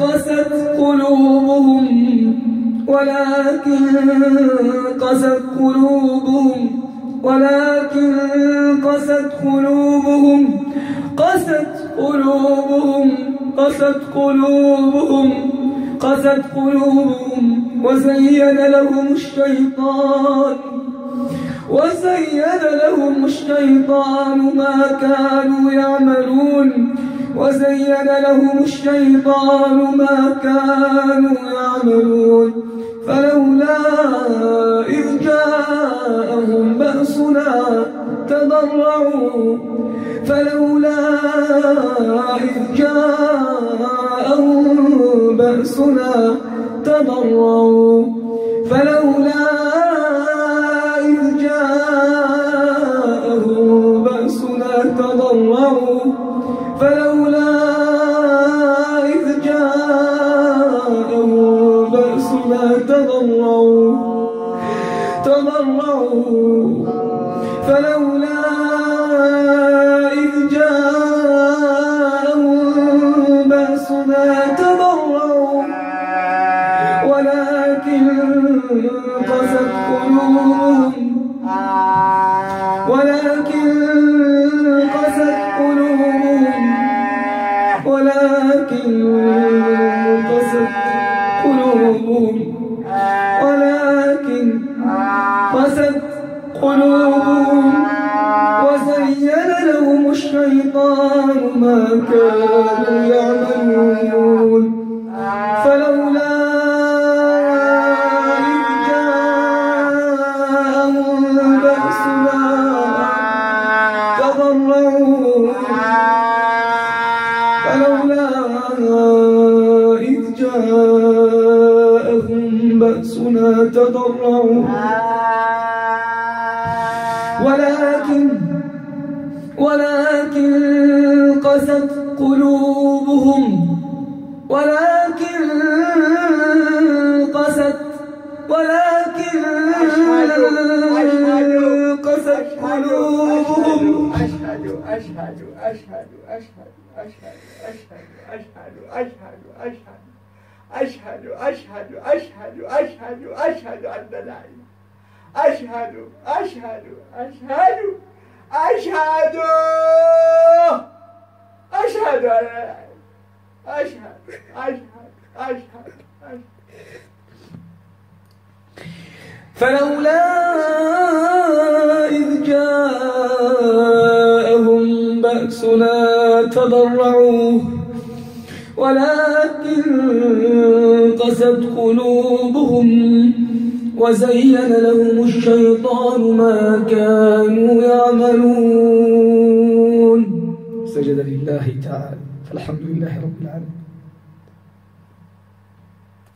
قست قلوبهم ولكن قست قلوبهم ولكن قست قلوبهم قست قلوبهم قست قلوبهم قست قلوبهم وزين لهم الشيطان وزين الشيطان ما كانوا يعملون وزين لهم الشيطان ما كانوا يعملون فلولا إذ جاءهم بأسنا تضرعوا فلولا إذ جاءهم بأسنا تضرعوا تضرعوا فلولا إذ جاءهم بأسنا تضرعوا تضرعوا. فلولا إذ جاءهم بأسنا تضرعوا. ولكن قست قلوبهم. ولكن قست قلوبهم. ولكن قست قلوبهم. وزين لهم الشيطان ما كانوا يعملون. جاءهم بأسنا تضرعوا. ولكن ولكن قست قلوبهم. ولكن قست ولكن قست قلوبهم. أشهد أشهد أشهد أشهد أشهد أشهد أشهد أشهد أشهد. أشهد أشهد أشهد أشهد أن لا إله أشهد أشهد أشهد أشهد أشهد أشهد أشهد أشهد أشهد. فلولا إذ جاءهم بأسنا تضرعوا ولكن قست قلوبهم وزين لهم الشيطان ما كانوا يعملون. سجد لله تعالى. فالحمد لله رب العالمين.